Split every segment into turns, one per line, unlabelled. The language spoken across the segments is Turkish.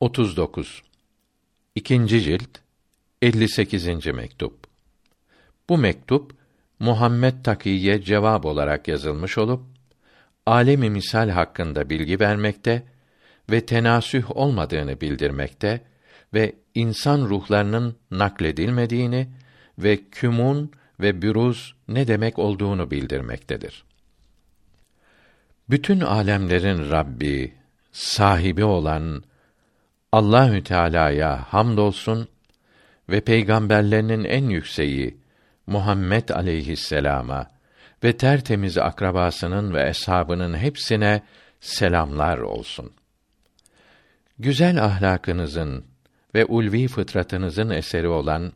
39 İkinci cilt 58. mektup. Bu mektup Muhammed Takiye cevap olarak yazılmış olup alemi misal hakkında bilgi vermekte ve tenasüh olmadığını bildirmekte ve insan ruhlarının nakledilmediğini ve kümun ve büruz ne demek olduğunu bildirmektedir. Bütün alemlerin Rabbi, sahibi olan Allahü Teala'ya hamdolsun ve peygamberlerinin en yükseği Muhammed aleyhisselama ve tertemiz akrabasının ve eshabının hepsine selamlar olsun. Güzel ahlakınızın ve ulvi fıtratınızın eseri olan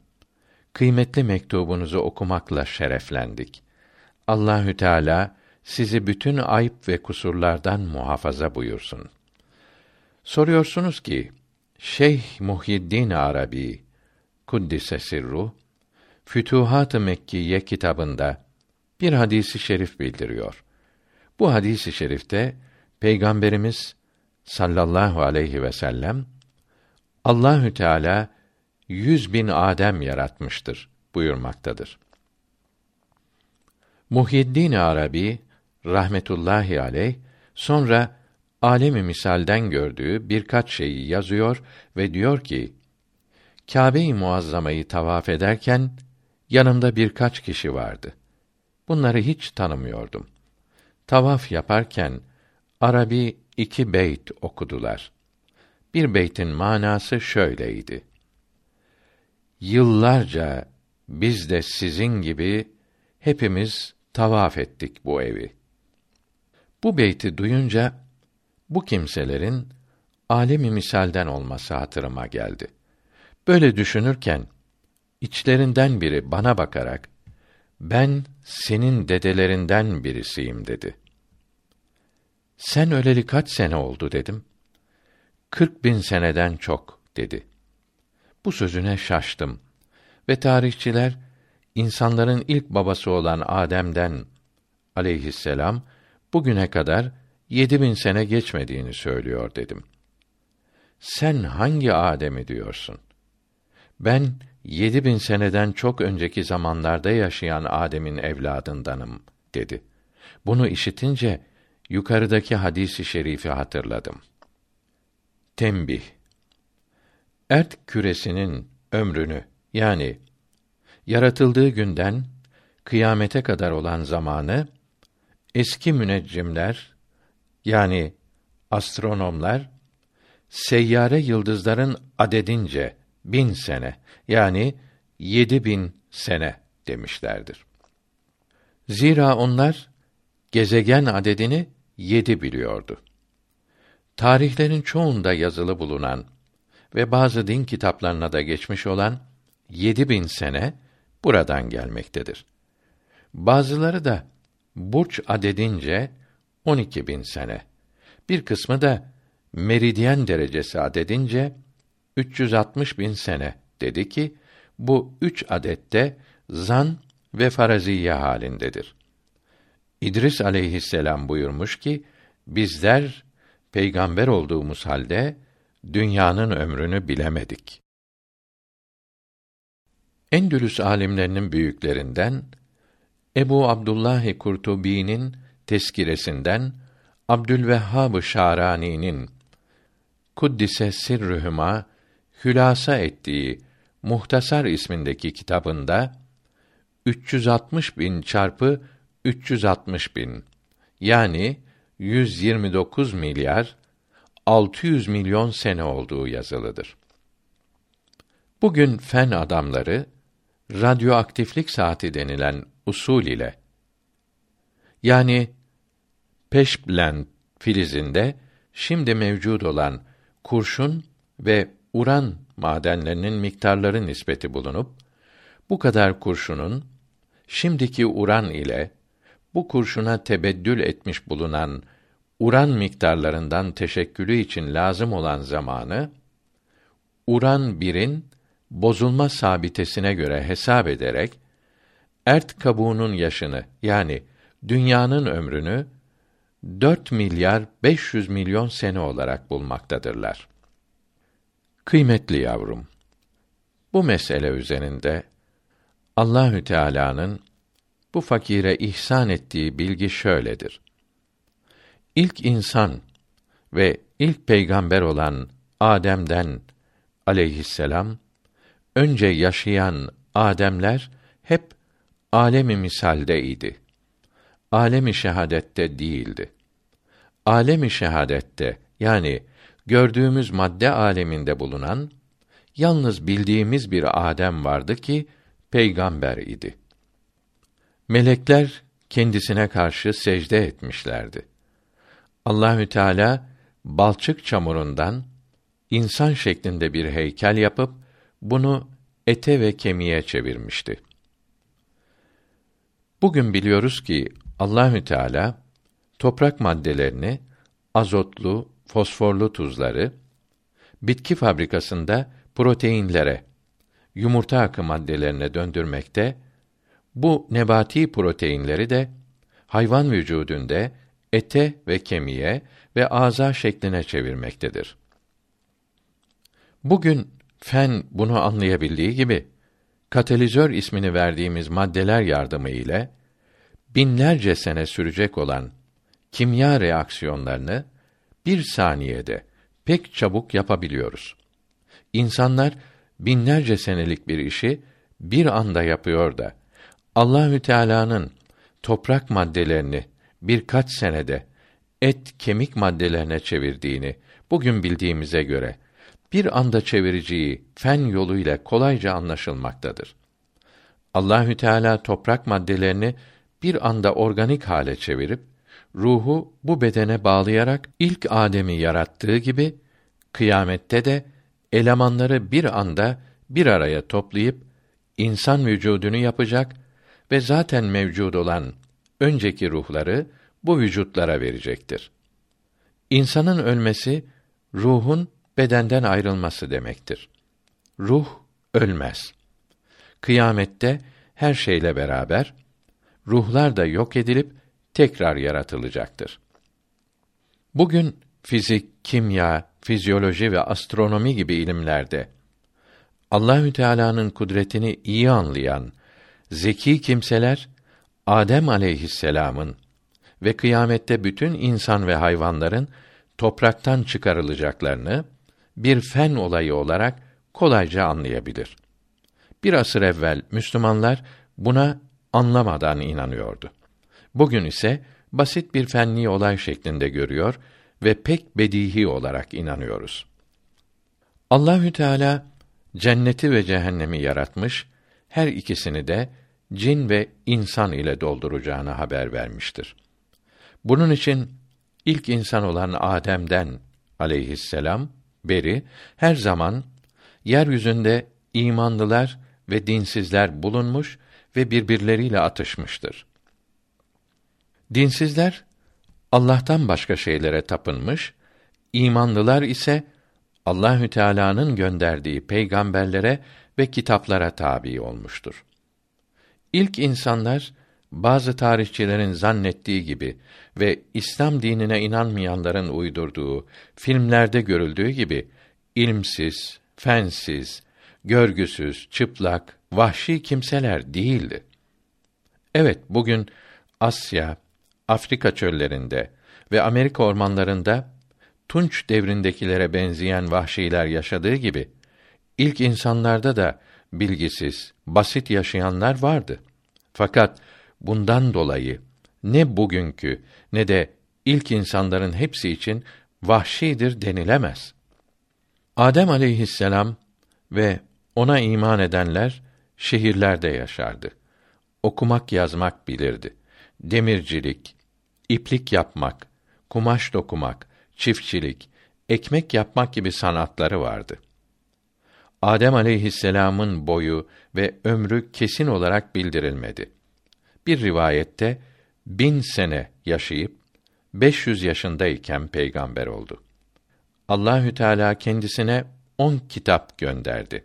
kıymetli mektubunuzu okumakla şereflendik. Allahü Teala sizi bütün ayıp ve kusurlardan muhafaza buyursun. Soruyorsunuz ki Şeyh Muhyiddin Arabi kuddise sirru Fütuhat-ı Mekkiye kitabında bir hadisi şerif bildiriyor. Bu hadisi şerifte Peygamberimiz sallallahu aleyhi ve sellem Allahü Teala yüz bin Adem yaratmıştır buyurmaktadır. Muhyiddin Arabi rahmetullahi aleyh sonra alemi misalden gördüğü birkaç şeyi yazıyor ve diyor ki Kâbe-i Muazzama'yı tavaf ederken yanımda birkaç kişi vardı. Bunları hiç tanımıyordum. Tavaf yaparken Arabi iki beyt okudular. Bir beytin manası şöyleydi. Yıllarca biz de sizin gibi hepimiz tavaf ettik bu evi. Bu beyti duyunca bu kimselerin alemi misalden olması hatırıma geldi. Böyle düşünürken içlerinden biri bana bakarak ben senin dedelerinden birisiyim dedi. Sen öleli kaç sene oldu dedim. Kırk bin seneden çok dedi. Bu sözüne şaştım ve tarihçiler insanların ilk babası olan Adem'den aleyhisselam bugüne kadar yedi bin sene geçmediğini söylüyor dedim. Sen hangi Adem'i diyorsun? Ben yedi bin seneden çok önceki zamanlarda yaşayan Adem'in evladındanım dedi. Bunu işitince yukarıdaki hadisi şerifi hatırladım. Tembih Ert küresinin ömrünü yani yaratıldığı günden kıyamete kadar olan zamanı eski müneccimler yani astronomlar seyyare yıldızların adedince bin sene yani yedi bin sene demişlerdir. Zira onlar gezegen adedini yedi biliyordu. Tarihlerin çoğunda yazılı bulunan ve bazı din kitaplarına da geçmiş olan yedi bin sene buradan gelmektedir. Bazıları da burç adedince on iki bin sene. Bir kısmı da meridyen derecesi adedince 360 bin sene dedi ki bu üç adette zan ve faraziye halindedir. İdris aleyhisselam buyurmuş ki bizler peygamber olduğumuz halde dünyanın ömrünü bilemedik. Endülüs alimlerinin büyüklerinden Ebu Abdullah Kurtubi'nin teskiresinden Abdülvehhab Şarani'nin Kuddise sirrühüma hülasa ettiği Muhtasar ismindeki kitabında 360 bin çarpı 360 bin yani 129 milyar 600 milyon sene olduğu yazılıdır. Bugün fen adamları radyoaktiflik saati denilen usul ile yani peşblend filizinde şimdi mevcud olan kurşun ve uran madenlerinin miktarları nispeti bulunup bu kadar kurşunun şimdiki uran ile bu kurşuna tebeddül etmiş bulunan uran miktarlarından teşekkülü için lazım olan zamanı uran birin bozulma sabitesine göre hesap ederek ert kabuğunun yaşını yani dünyanın ömrünü 4 milyar 500 milyon sene olarak bulmaktadırlar. Kıymetli yavrum, bu mesele üzerinde Allahü Teala'nın bu fakire ihsan ettiği bilgi şöyledir. İlk insan ve ilk peygamber olan Adem'den aleyhisselam önce yaşayan Ademler hep alemi misalde idi. Alemi şehadette değildi. Alemi şehadette yani gördüğümüz madde aleminde bulunan yalnız bildiğimiz bir Adem vardı ki peygamber idi. Melekler kendisine karşı secde etmişlerdi. Allahü Teala balçık çamurundan insan şeklinde bir heykel yapıp bunu ete ve kemiğe çevirmişti. Bugün biliyoruz ki Allahü Teala toprak maddelerini azotlu, fosforlu tuzları bitki fabrikasında proteinlere, yumurta akı maddelerine döndürmekte, bu nebati proteinleri de hayvan vücudunda ete ve kemiğe ve ağza şekline çevirmektedir. Bugün fen bunu anlayabildiği gibi katalizör ismini verdiğimiz maddeler yardımı ile binlerce sene sürecek olan kimya reaksiyonlarını bir saniyede pek çabuk yapabiliyoruz. İnsanlar binlerce senelik bir işi bir anda yapıyor da Allahü Teala'nın toprak maddelerini birkaç senede et kemik maddelerine çevirdiğini bugün bildiğimize göre bir anda çevireceği fen yoluyla kolayca anlaşılmaktadır. Allahü Teala toprak maddelerini bir anda organik hale çevirip ruhu bu bedene bağlayarak ilk Adem'i yarattığı gibi kıyamette de elemanları bir anda bir araya toplayıp insan vücudunu yapacak ve zaten mevcud olan önceki ruhları bu vücutlara verecektir. İnsanın ölmesi ruhun bedenden ayrılması demektir. Ruh ölmez. Kıyamette her şeyle beraber ruhlar da yok edilip tekrar yaratılacaktır. Bugün fizik, kimya, fizyoloji ve astronomi gibi ilimlerde Allahü Teala'nın kudretini iyi anlayan zeki kimseler Adem aleyhisselam'ın ve kıyamette bütün insan ve hayvanların topraktan çıkarılacaklarını bir fen olayı olarak kolayca anlayabilir. Bir asır evvel Müslümanlar buna anlamadan inanıyordu. Bugün ise basit bir fenni olay şeklinde görüyor ve pek bedihi olarak inanıyoruz. Allahü Teala cenneti ve cehennemi yaratmış, her ikisini de cin ve insan ile dolduracağını haber vermiştir. Bunun için ilk insan olan Adem'den aleyhisselam beri her zaman yeryüzünde imanlılar ve dinsizler bulunmuş ve birbirleriyle atışmıştır. Dinsizler Allah'tan başka şeylere tapınmış, imanlılar ise Allahü Teala'nın gönderdiği peygamberlere ve kitaplara tabi olmuştur. İlk insanlar bazı tarihçilerin zannettiği gibi ve İslam dinine inanmayanların uydurduğu filmlerde görüldüğü gibi ilmsiz, fensiz, görgüsüz, çıplak, vahşi kimseler değildi. Evet, bugün Asya, Afrika çöllerinde ve Amerika ormanlarında Tunç devrindekilere benzeyen vahşiler yaşadığı gibi ilk insanlarda da bilgisiz, basit yaşayanlar vardı. Fakat bundan dolayı ne bugünkü ne de ilk insanların hepsi için vahşidir denilemez. Adem aleyhisselam ve ona iman edenler şehirlerde yaşardı. Okumak yazmak bilirdi. Demircilik, iplik yapmak, kumaş dokumak, çiftçilik, ekmek yapmak gibi sanatları vardı. Adem aleyhisselam'ın boyu ve ömrü kesin olarak bildirilmedi. Bir rivayette bin sene yaşayıp 500 yaşındayken peygamber oldu. Allahü Teala kendisine on kitap gönderdi.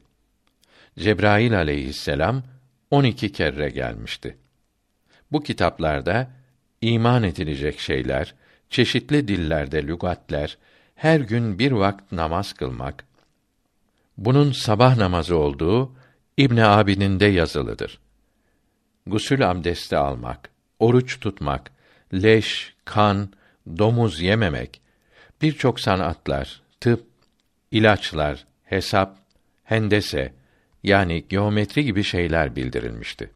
Cebrail aleyhisselam on iki kere gelmişti. Bu kitaplarda iman edilecek şeyler, çeşitli dillerde lügatler, her gün bir vakit namaz kılmak, Bunun sabah namazı olduğu İbn Abidin'de yazılıdır. Gusül abdesti almak, oruç tutmak, leş, kan, domuz yememek, birçok sanatlar, tıp, ilaçlar, hesap, hendese yani geometri gibi şeyler bildirilmişti.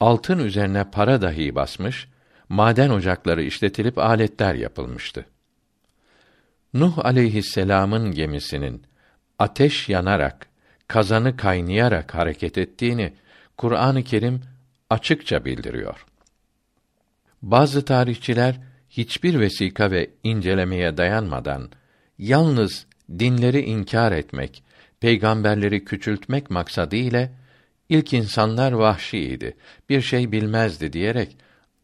Altın üzerine para dahi basmış, maden ocakları işletilip aletler yapılmıştı. Nuh aleyhisselam'ın gemisinin ateş yanarak, kazanı kaynayarak hareket ettiğini Kur'an-ı Kerim açıkça bildiriyor. Bazı tarihçiler hiçbir vesika ve incelemeye dayanmadan yalnız dinleri inkar etmek, peygamberleri küçültmek maksadı ile ilk insanlar vahşiydi, bir şey bilmezdi diyerek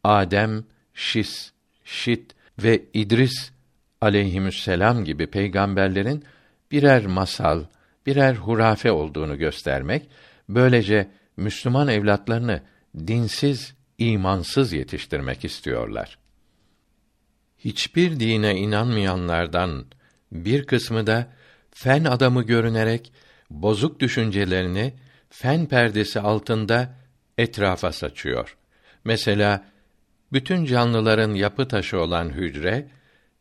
Adem, Şis, Şit ve İdris aleyhisselam gibi peygamberlerin birer masal, birer hurafe olduğunu göstermek, böylece Müslüman evlatlarını dinsiz, imansız yetiştirmek istiyorlar. Hiçbir dine inanmayanlardan bir kısmı da fen adamı görünerek bozuk düşüncelerini fen perdesi altında etrafa saçıyor. Mesela bütün canlıların yapı taşı olan hücre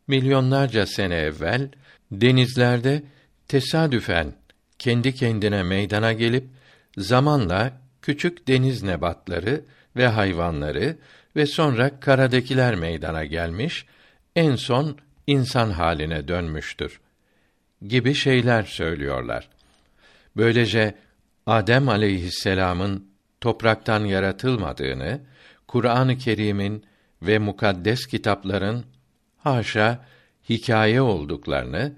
milyonlarca sene evvel denizlerde tesadüfen kendi kendine meydana gelip zamanla küçük deniz nebatları ve hayvanları ve sonra karadakiler meydana gelmiş, en son insan haline dönmüştür gibi şeyler söylüyorlar. Böylece Adem aleyhisselam'ın topraktan yaratılmadığını, Kur'an-ı Kerim'in ve mukaddes kitapların haşa hikaye olduklarını,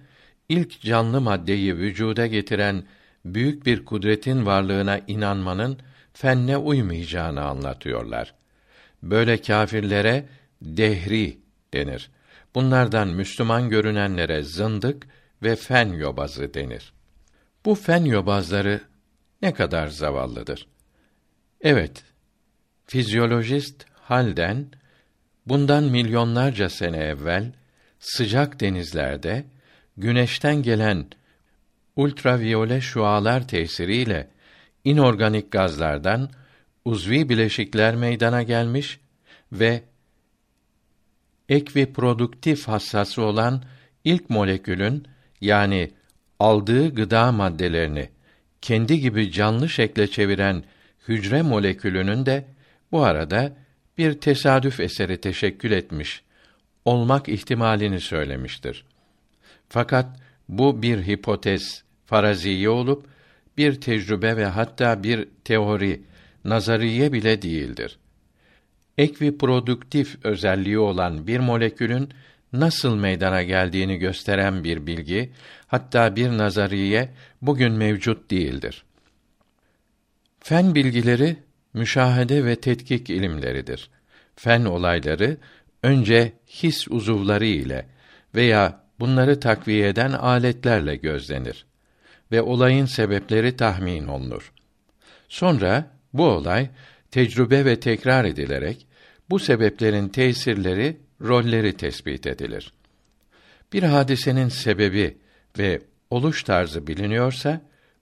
ilk canlı maddeyi vücuda getiren büyük bir kudretin varlığına inanmanın fenne uymayacağını anlatıyorlar. Böyle kâfirlere dehri denir. Bunlardan Müslüman görünenlere zındık ve fen yobazı denir. Bu fen yobazları ne kadar zavallıdır. Evet, fizyolojist Halden bundan milyonlarca sene evvel sıcak denizlerde güneşten gelen ultraviyole şualar tesiriyle inorganik gazlardan uzvi bileşikler meydana gelmiş ve ekviproduktif hassası olan ilk molekülün yani aldığı gıda maddelerini kendi gibi canlı şekle çeviren hücre molekülünün de bu arada bir tesadüf eseri teşekkül etmiş olmak ihtimalini söylemiştir. Fakat bu bir hipotez, faraziye olup bir tecrübe ve hatta bir teori, nazariye bile değildir. Ekviproduktif özelliği olan bir molekülün nasıl meydana geldiğini gösteren bir bilgi, hatta bir nazariye bugün mevcut değildir. Fen bilgileri müşahede ve tetkik ilimleridir. Fen olayları önce his uzuvları ile veya bunları takviye eden aletlerle gözlenir ve olayın sebepleri tahmin olunur. Sonra bu olay tecrübe ve tekrar edilerek bu sebeplerin tesirleri, rolleri tespit edilir. Bir hadisenin sebebi ve oluş tarzı biliniyorsa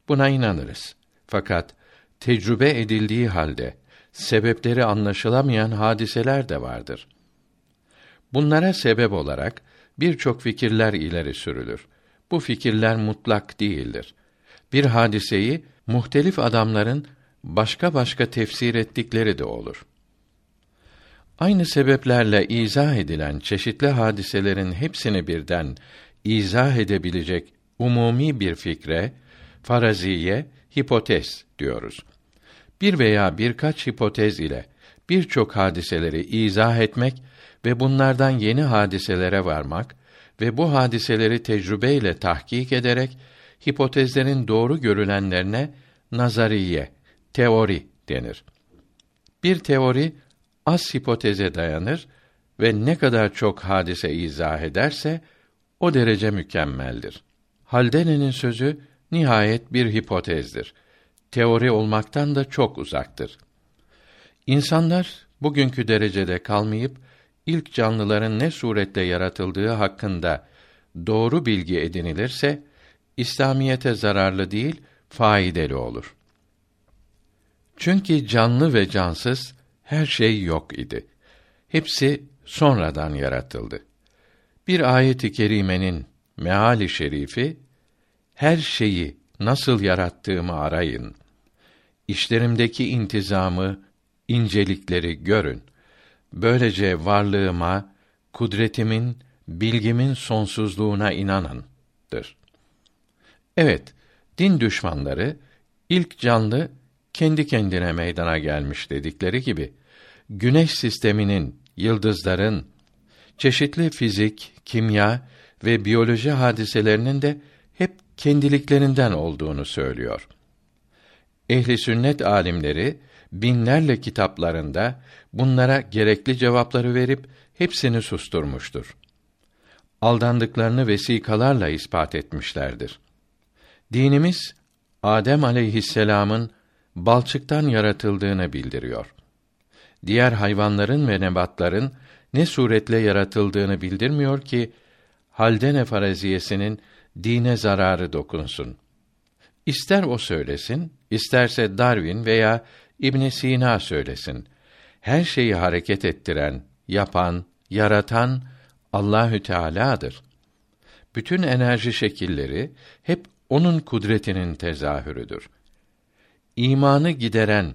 buna inanırız. Fakat tecrübe edildiği halde sebepleri anlaşılamayan hadiseler de vardır. Bunlara sebep olarak birçok fikirler ileri sürülür. Bu fikirler mutlak değildir. Bir hadiseyi muhtelif adamların başka başka tefsir ettikleri de olur. Aynı sebeplerle izah edilen çeşitli hadiselerin hepsini birden izah edebilecek umumi bir fikre faraziye, hipotez diyoruz. Bir veya birkaç hipotez ile birçok hadiseleri izah etmek ve bunlardan yeni hadiselere varmak ve bu hadiseleri tecrübeyle tahkik ederek hipotezlerin doğru görülenlerine nazariye, teori denir. Bir teori az hipoteze dayanır ve ne kadar çok hadise izah ederse o derece mükemmeldir. Haldene'nin sözü nihayet bir hipotezdir. Teori olmaktan da çok uzaktır. İnsanlar bugünkü derecede kalmayıp ilk canlıların ne surette yaratıldığı hakkında doğru bilgi edinilirse İslamiyete zararlı değil, faydalı olur. Çünkü canlı ve cansız her şey yok idi. Hepsi sonradan yaratıldı. Bir ayet-i kerimenin meali şerifi her şeyi nasıl yarattığımı arayın. İşlerimdeki intizamı, incelikleri görün. Böylece varlığıma, kudretimin, bilgimin sonsuzluğuna inanındır. Evet, din düşmanları ilk canlı kendi kendine meydana gelmiş dedikleri gibi güneş sisteminin, yıldızların, çeşitli fizik, kimya ve biyoloji hadiselerinin de hep kendiliklerinden olduğunu söylüyor. Ehli sünnet alimleri binlerle kitaplarında bunlara gerekli cevapları verip hepsini susturmuştur. Aldandıklarını vesikalarla ispat etmişlerdir. Dinimiz Adem aleyhisselam'ın balçıktan yaratıldığını bildiriyor. Diğer hayvanların ve nebatların ne suretle yaratıldığını bildirmiyor ki Haldene faraziyesinin dine zararı dokunsun. İster o söylesin, isterse Darwin veya İbn Sina söylesin. Her şeyi hareket ettiren, yapan, yaratan Allahü Teala'dır. Bütün enerji şekilleri hep onun kudretinin tezahürüdür. İmanı gideren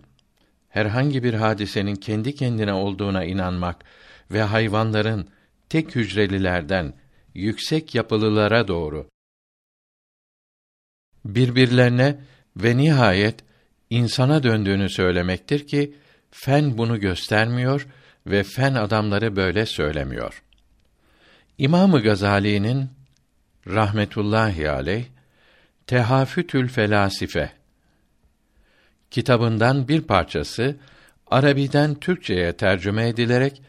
herhangi bir hadisenin kendi kendine olduğuna inanmak ve hayvanların tek hücrelilerden yüksek yapılılara doğru birbirlerine ve nihayet insana döndüğünü söylemektir ki fen bunu göstermiyor ve fen adamları böyle söylemiyor. İmamı Gazali'nin rahmetullahi aleyh Tehafütül Felasife kitabından bir parçası Arabiden Türkçeye tercüme edilerek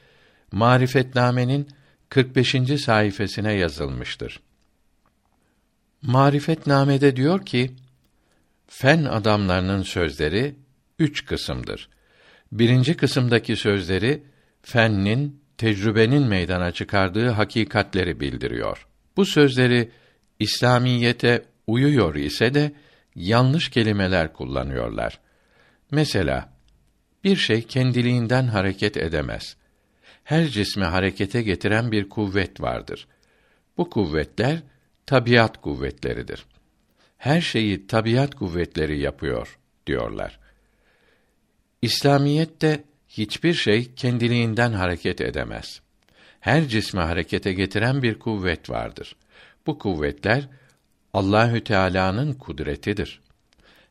Marifetname'nin 45. sayfasına yazılmıştır. Marifetname'de diyor ki, fen adamlarının sözleri üç kısımdır. Birinci kısımdaki sözleri fennin, tecrübenin meydana çıkardığı hakikatleri bildiriyor. Bu sözleri İslamiyete uyuyor ise de yanlış kelimeler kullanıyorlar. Mesela bir şey kendiliğinden hareket edemez. Her cismi harekete getiren bir kuvvet vardır. Bu kuvvetler tabiat kuvvetleridir. Her şeyi tabiat kuvvetleri yapıyor diyorlar. İslamiyette hiçbir şey kendiliğinden hareket edemez. Her cismi harekete getiren bir kuvvet vardır. Bu kuvvetler Allahü Teala'nın kudretidir.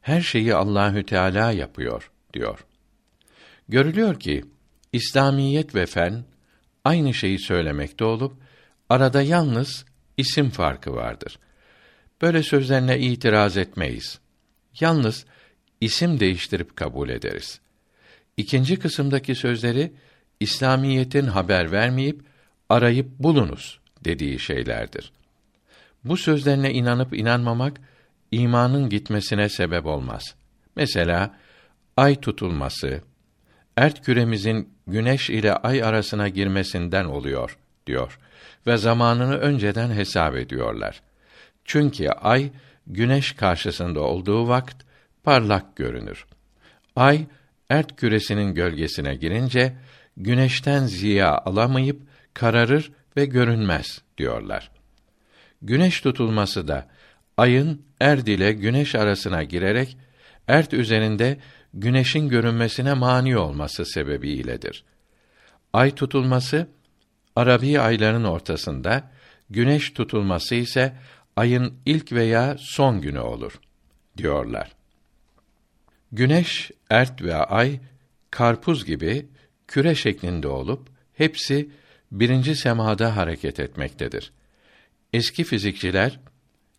Her şeyi Allahü Teala yapıyor diyor. Görülüyor ki İslamiyet ve fen aynı şeyi söylemekte olup arada yalnız isim farkı vardır. Böyle sözlerine itiraz etmeyiz. Yalnız isim değiştirip kabul ederiz. İkinci kısımdaki sözleri İslamiyetin haber vermeyip arayıp bulunuz dediği şeylerdir. Bu sözlerine inanıp inanmamak imanın gitmesine sebep olmaz. Mesela ay tutulması ert küremizin güneş ile ay arasına girmesinden oluyor diyor ve zamanını önceden hesap ediyorlar. Çünkü ay güneş karşısında olduğu vakit parlak görünür. Ay ert küresinin gölgesine girince güneşten ziya alamayıp kararır ve görünmez diyorlar. Güneş tutulması da ayın erd ile güneş arasına girerek ert üzerinde güneşin görünmesine mani olması sebebiyledir. Ay tutulması Arabi ayların ortasında, güneş tutulması ise ayın ilk veya son günü olur diyorlar. Güneş, ert ve ay karpuz gibi küre şeklinde olup hepsi birinci semada hareket etmektedir. Eski fizikçiler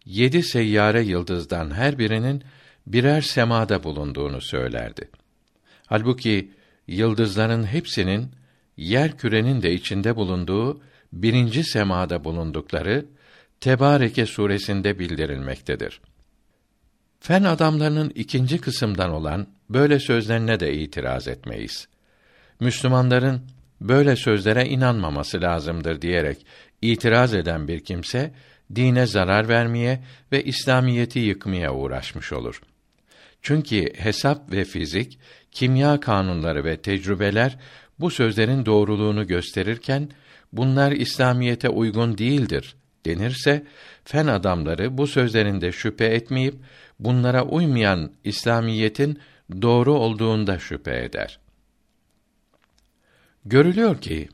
yedi seyyare yıldızdan her birinin birer semada bulunduğunu söylerdi. Halbuki yıldızların hepsinin yer kürenin de içinde bulunduğu birinci semada bulundukları Tebareke suresinde bildirilmektedir. Fen adamlarının ikinci kısımdan olan böyle sözlerine de itiraz etmeyiz. Müslümanların böyle sözlere inanmaması lazımdır diyerek itiraz eden bir kimse dine zarar vermeye ve İslamiyeti yıkmaya uğraşmış olur. Çünkü hesap ve fizik, kimya kanunları ve tecrübeler bu sözlerin doğruluğunu gösterirken bunlar İslamiyete uygun değildir denirse fen adamları bu sözlerinde şüphe etmeyip bunlara uymayan İslamiyetin doğru olduğunda şüphe eder. Görülüyor ki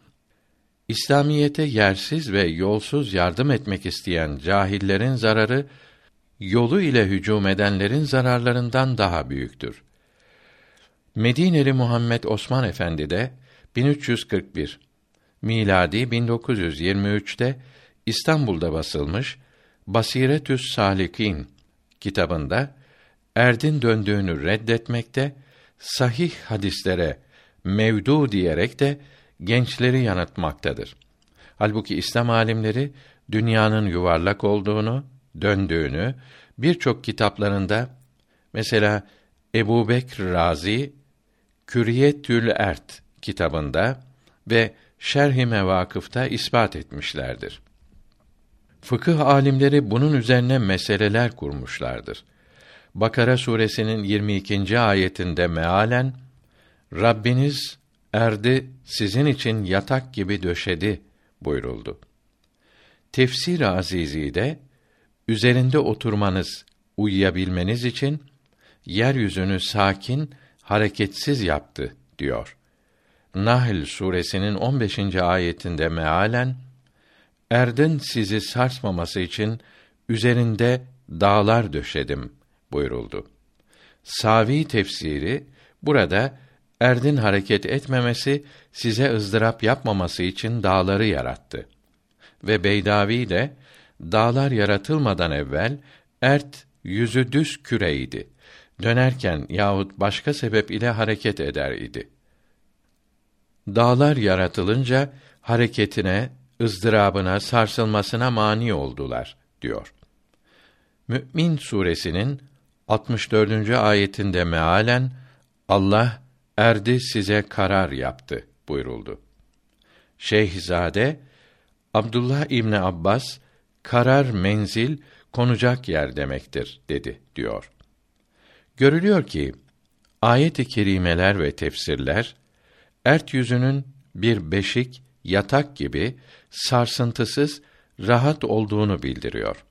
İslamiyete yersiz ve yolsuz yardım etmek isteyen cahillerin zararı yolu ile hücum edenlerin zararlarından daha büyüktür. Medineli Muhammed Osman Efendi de 1341 miladi 1923'te İstanbul'da basılmış Basiretüs Salikin kitabında erdin döndüğünü reddetmekte, sahih hadislere mevdu diyerek de gençleri yanıltmaktadır. Halbuki İslam alimleri dünyanın yuvarlak olduğunu, döndüğünü birçok kitaplarında mesela Ebu Bekr Razi Küriyetül Ert kitabında ve Şerh-i Mevakıf'ta ispat etmişlerdir. Fıkıh alimleri bunun üzerine meseleler kurmuşlardır. Bakara suresinin 22. ayetinde mealen Rabbiniz erdi sizin için yatak gibi döşedi buyuruldu. Tefsir Azizi de üzerinde oturmanız, uyuyabilmeniz için yeryüzünü sakin, hareketsiz yaptı diyor. Nahl suresinin 15. ayetinde mealen Erdin sizi sarsmaması için üzerinde dağlar döşedim buyuruldu. Savi tefsiri burada erdin hareket etmemesi, size ızdırap yapmaması için dağları yarattı. Ve Beydavi de dağlar yaratılmadan evvel ert yüzü düz küreydi. Dönerken yahut başka sebep ile hareket eder idi. Dağlar yaratılınca hareketine, ızdırabına, sarsılmasına mani oldular diyor. Mü'min suresinin 64. ayetinde mealen Allah erdi size karar yaptı buyuruldu. Şeyhzade Abdullah İbni Abbas karar menzil konacak yer demektir dedi diyor. Görülüyor ki ayet-i kerimeler ve tefsirler ert yüzünün bir beşik, yatak gibi sarsıntısız, rahat olduğunu bildiriyor.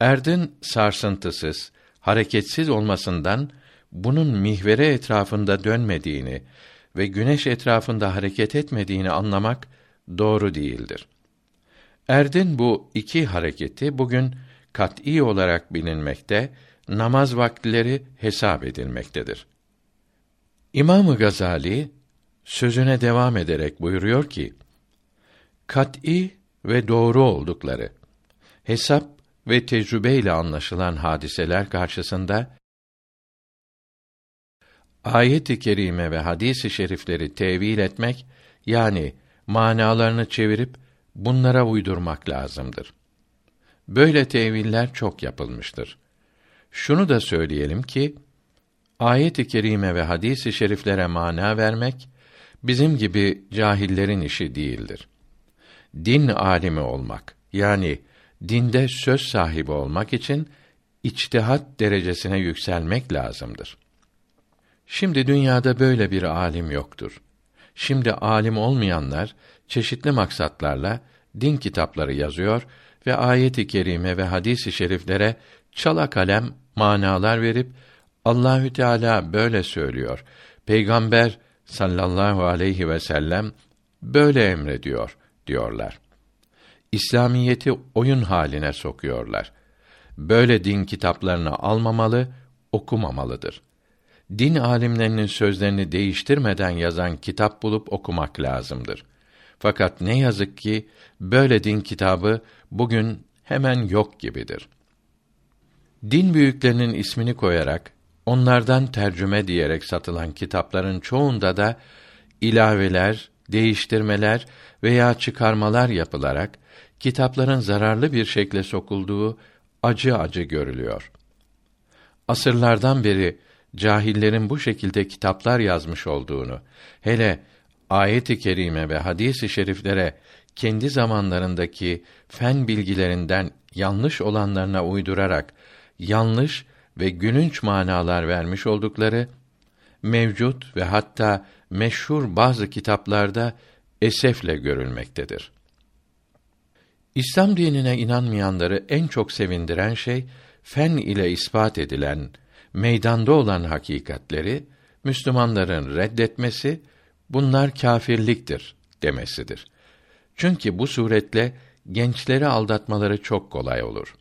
Erdin sarsıntısız, hareketsiz olmasından bunun mihvere etrafında dönmediğini ve güneş etrafında hareket etmediğini anlamak doğru değildir. Erdin bu iki hareketi bugün kat'î olarak bilinmekte, namaz vaktileri hesap edilmektedir. İmam Gazali sözüne devam ederek buyuruyor ki: Kat'î ve doğru oldukları hesap ve tecrübeyle anlaşılan hadiseler karşısında ayet-i kerime ve hadis-i şerifleri tevil etmek yani manalarını çevirip bunlara uydurmak lazımdır. Böyle teviller çok yapılmıştır. Şunu da söyleyelim ki ayet-i kerime ve hadis-i şeriflere mana vermek bizim gibi cahillerin işi değildir. Din alimi olmak yani dinde söz sahibi olmak için içtihat derecesine yükselmek lazımdır. Şimdi dünyada böyle bir alim yoktur. Şimdi alim olmayanlar çeşitli maksatlarla din kitapları yazıyor ve ayet-i kerime ve hadis-i şeriflere çala kalem manalar verip Allahü Teala böyle söylüyor. Peygamber sallallahu aleyhi ve sellem böyle emrediyor diyorlar. İslamiyeti oyun haline sokuyorlar. Böyle din kitaplarını almamalı, okumamalıdır din alimlerinin sözlerini değiştirmeden yazan kitap bulup okumak lazımdır. Fakat ne yazık ki böyle din kitabı bugün hemen yok gibidir. Din büyüklerinin ismini koyarak onlardan tercüme diyerek satılan kitapların çoğunda da ilaveler, değiştirmeler veya çıkarmalar yapılarak kitapların zararlı bir şekle sokulduğu acı acı görülüyor. Asırlardan beri cahillerin bu şekilde kitaplar yazmış olduğunu, hele ayet-i kerime ve hadis-i şeriflere kendi zamanlarındaki fen bilgilerinden yanlış olanlarına uydurarak yanlış ve gününç manalar vermiş oldukları mevcut ve hatta meşhur bazı kitaplarda esefle görülmektedir. İslam dinine inanmayanları en çok sevindiren şey fen ile ispat edilen meydanda olan hakikatleri Müslümanların reddetmesi, bunlar kâfirliktir demesidir. Çünkü bu suretle gençleri aldatmaları çok kolay olur.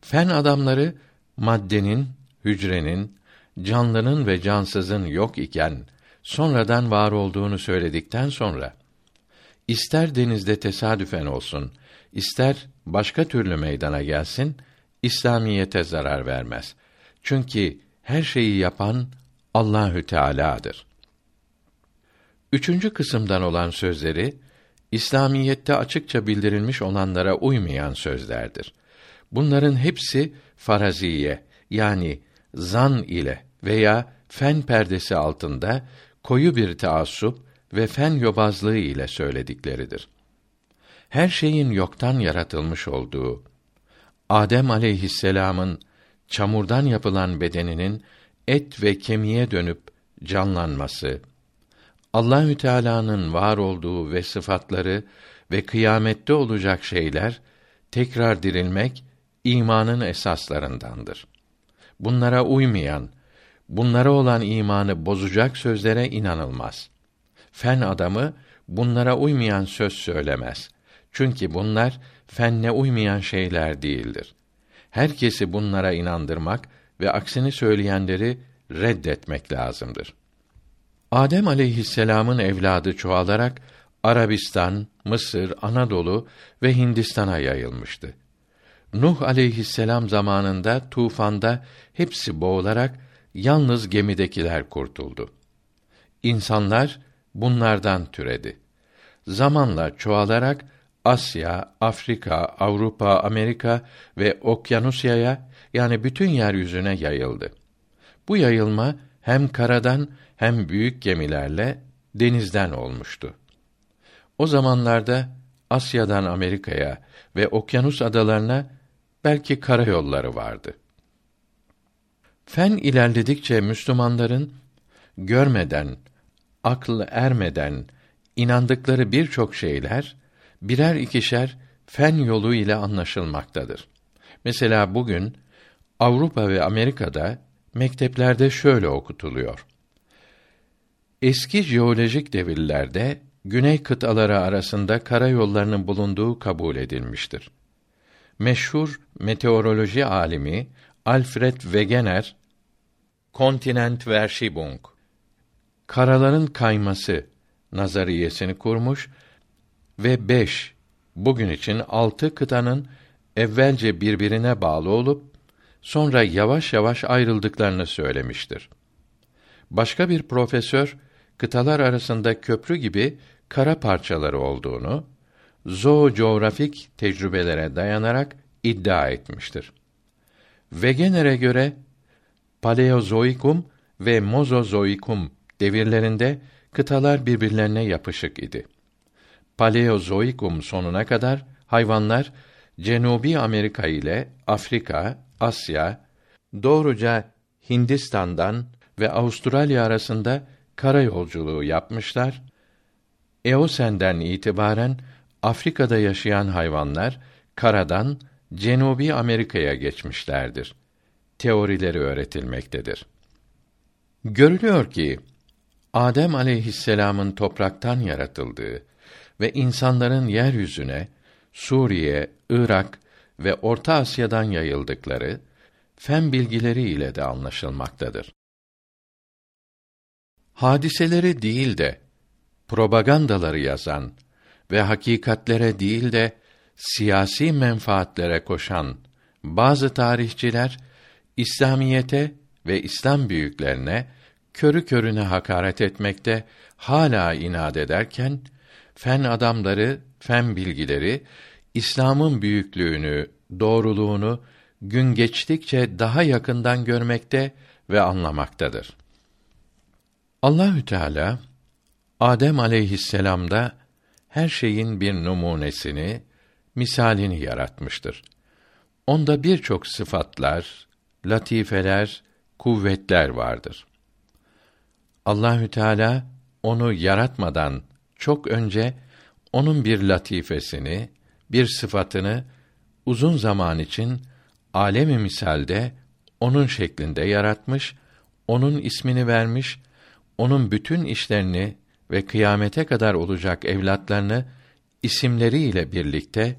Fen adamları maddenin, hücrenin, canlının ve cansızın yok iken sonradan var olduğunu söyledikten sonra ister denizde tesadüfen olsun, ister başka türlü meydana gelsin, İslamiyete zarar vermez. Çünkü her şeyi yapan Allahü Teala'dır. Üçüncü kısımdan olan sözleri İslamiyette açıkça bildirilmiş olanlara uymayan sözlerdir. Bunların hepsi faraziye yani zan ile veya fen perdesi altında koyu bir taassup ve fen yobazlığı ile söyledikleridir. Her şeyin yoktan yaratılmış olduğu Adem aleyhisselam'ın çamurdan yapılan bedeninin et ve kemiğe dönüp canlanması, Allahü Teala'nın var olduğu ve sıfatları ve kıyamette olacak şeyler tekrar dirilmek imanın esaslarındandır. Bunlara uymayan, bunlara olan imanı bozacak sözlere inanılmaz. Fen adamı bunlara uymayan söz söylemez. Çünkü bunlar fenne uymayan şeyler değildir. Herkesi bunlara inandırmak ve aksini söyleyenleri reddetmek lazımdır. Adem aleyhisselam'ın evladı çoğalarak Arabistan, Mısır, Anadolu ve Hindistan'a yayılmıştı. Nuh aleyhisselam zamanında tufanda hepsi boğularak yalnız gemidekiler kurtuldu. İnsanlar bunlardan türedi. Zamanla çoğalarak Asya, Afrika, Avrupa, Amerika ve Okyanusya'ya yani bütün yeryüzüne yayıldı. Bu yayılma hem karadan hem büyük gemilerle denizden olmuştu. O zamanlarda Asya'dan Amerika'ya ve okyanus adalarına belki karayolları vardı. Fen ilerledikçe Müslümanların görmeden, akıl ermeden inandıkları birçok şeyler birer ikişer fen yolu ile anlaşılmaktadır. Mesela bugün Avrupa ve Amerika'da mekteplerde şöyle okutuluyor. Eski jeolojik devirlerde güney kıtaları arasında karayollarının bulunduğu kabul edilmiştir. Meşhur meteoroloji alimi Alfred Wegener Kontinentverschiebung karaların kayması nazariyesini kurmuş ve beş, bugün için altı kıtanın evvelce birbirine bağlı olup sonra yavaş yavaş ayrıldıklarını söylemiştir. Başka bir profesör kıtalar arasında köprü gibi kara parçaları olduğunu zoocoğrafik tecrübelere dayanarak iddia etmiştir. Wegener'e göre Paleozoikum ve Mozozoikum devirlerinde kıtalar birbirlerine yapışık idi. Paleozoikum sonuna kadar hayvanlar Cenubi Amerika ile Afrika, Asya, doğruca Hindistan'dan ve Avustralya arasında kara yolculuğu yapmışlar. Eosen'den itibaren Afrika'da yaşayan hayvanlar karadan Cenubi Amerika'ya geçmişlerdir. Teorileri öğretilmektedir. Görülüyor ki Adem aleyhisselam'ın topraktan yaratıldığı ve insanların yeryüzüne Suriye, Irak ve Orta Asya'dan yayıldıkları fen bilgileri ile de anlaşılmaktadır. Hadiseleri değil de propagandaları yazan ve hakikatlere değil de siyasi menfaatlere koşan bazı tarihçiler İslamiyete ve İslam büyüklerine körü körüne hakaret etmekte hala inat ederken fen adamları, fen bilgileri İslam'ın büyüklüğünü, doğruluğunu gün geçtikçe daha yakından görmekte ve anlamaktadır. Allahü Teala Adem aleyhisselam'da her şeyin bir numunesini, misalini yaratmıştır. Onda birçok sıfatlar, latifeler, kuvvetler vardır. Allahü Teala onu yaratmadan çok önce onun bir latifesini, bir sıfatını uzun zaman için alemi misalde onun şeklinde yaratmış, onun ismini vermiş, onun bütün işlerini ve kıyamete kadar olacak evlatlarını isimleriyle birlikte